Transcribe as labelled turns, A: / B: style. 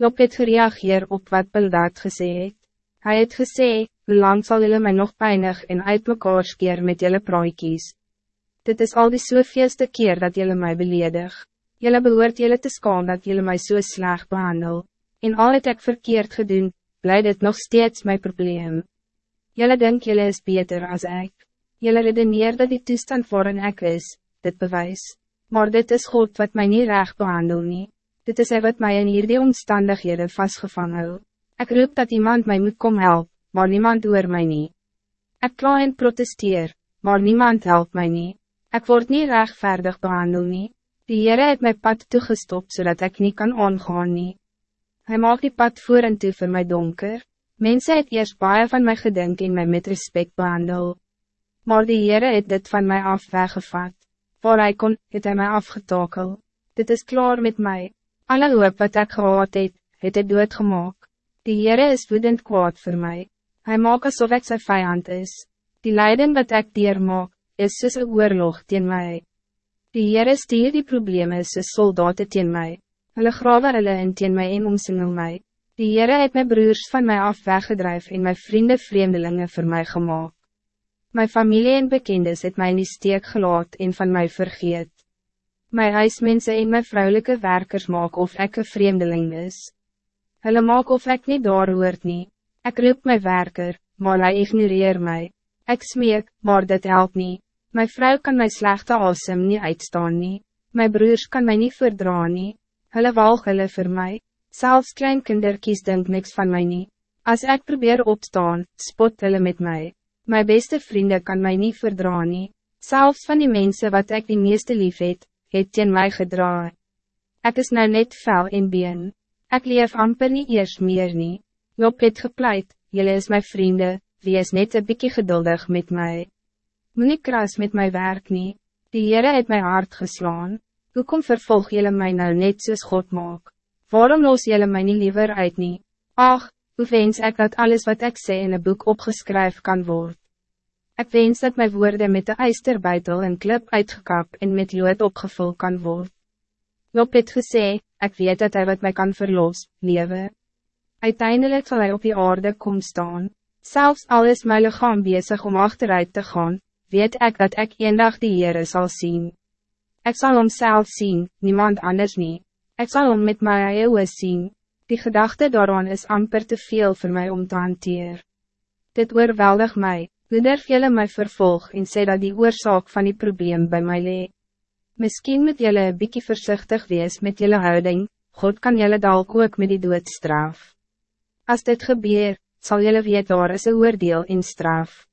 A: Job het gereageer op wat Bildad gesê het. Hy het gesê, hoe lang sal julle my nog pijnig en uit mekaar skeer met julle praaikies? Dit is al die soveelste keer dat julle mij beledig. Julle behoort julle te skaam dat julle mij so sleg behandel. En al het ek verkeerd gedoen, bly dit nog steeds mijn probleem. Julle denk julle is beter als ik. Julle redeneer dat die toestand waarin ek is, dit bewijs. Maar dit is God wat mij niet recht behandel nie. Dit is hy wat mij in hierdie omstandighede vastgevangen hou. Ek roep dat iemand mij moet kom help, maar niemand oor mij niet. Ik kla en protesteer, maar niemand helpt mij niet. Ik word niet rechtvaardig behandeld nie. Die Heere het my pad toegestopt zodat ik niet kan aangaan nie. Hy maak die pad voor en toe vir my donker. Mensen het eerst baie van mij gedink en my met respect behandel. Maar die Heere het dit van mij af weggevat. Waar hy kon, het hy my afgetakel. Dit is klaar met mij. Alle hoop wat ik gehad het, het hy doodgemaak. Die Heere is woedend kwaad voor mij. Hij maakt alsof ik zijn vijand is. Die lijden wat dier maak, is soos een oorlog teen mij. Die Heere stier die probleme soos soldaten teen mij. Hulle grawe hulle in teen mij en omsingel mij. Die Heere het my broers van mij af weggedrijf en my vrienden vreemdelingen voor mij gemaakt. Mijn familie en bekendes het mij niet steek gelaat en van mij vergeet. My huismense en my vrouwelijke werkers maak of ik een vreemdeling is. Hulle maak of ik niet daar hoort nie. Ek roep my werker, maar hy ignoreer my. Ek smeek, maar dit helpt niet. My vrouw kan my slechte asem niet uitstaan nie. My broers kan my niet verdra nie. Hulle walg hulle vir my. Selfs kleinkinderkies denk niks van my nie. As ek probeer opstaan, spot hulle met mij. My beste vrienden kan mij niet verdra nie. Selfs van die mensen wat ik die meeste lief het, het teen my gedra. Ek is nou net vel en been. Ik leef amper niet eers meer nie. Job het gepleit, jullie is mijn vrienden, wie is net een beetje geduldig met mij. Moet niet kras met mijn werk niet. Die Heere het mijn hart geslaan. Hoekom vervolg jullie mij nou net soos God maak? Waarom los jullie mij niet liever uit niet? Ach, hoe wens ik dat alles wat ik zei in een boek opgeschreven kan worden? Ik wens dat mijn woorden met de ijsterbeitel en klip uitgekap en met lood opgevuld kan worden. Job het gesê, ik weet dat hij wat mij kan verlos, leven. Uiteindelijk zal hij op die aarde komen staan. Zelfs al is mijn lichaam bezig om achteruit te gaan, weet ik dat ik een dag die Heere zal zien. Ik zal hem zelf zien, niemand anders niet. Ik zal hem met mijn eeuwen zien. Die gedachte daaraan is amper te veel voor mij om te hanteren. Dit oorweldig mij, hoe durf jullie mij vervolg en sê dat die oorzaak van die probleem bij mij lee. Misschien moet jullie een beetje voorzichtig wees met jullie houding, God kan jullie dalk ook met die dood straf. Als dit gebeurt, zal jullie weet daar is een oordeel in straf.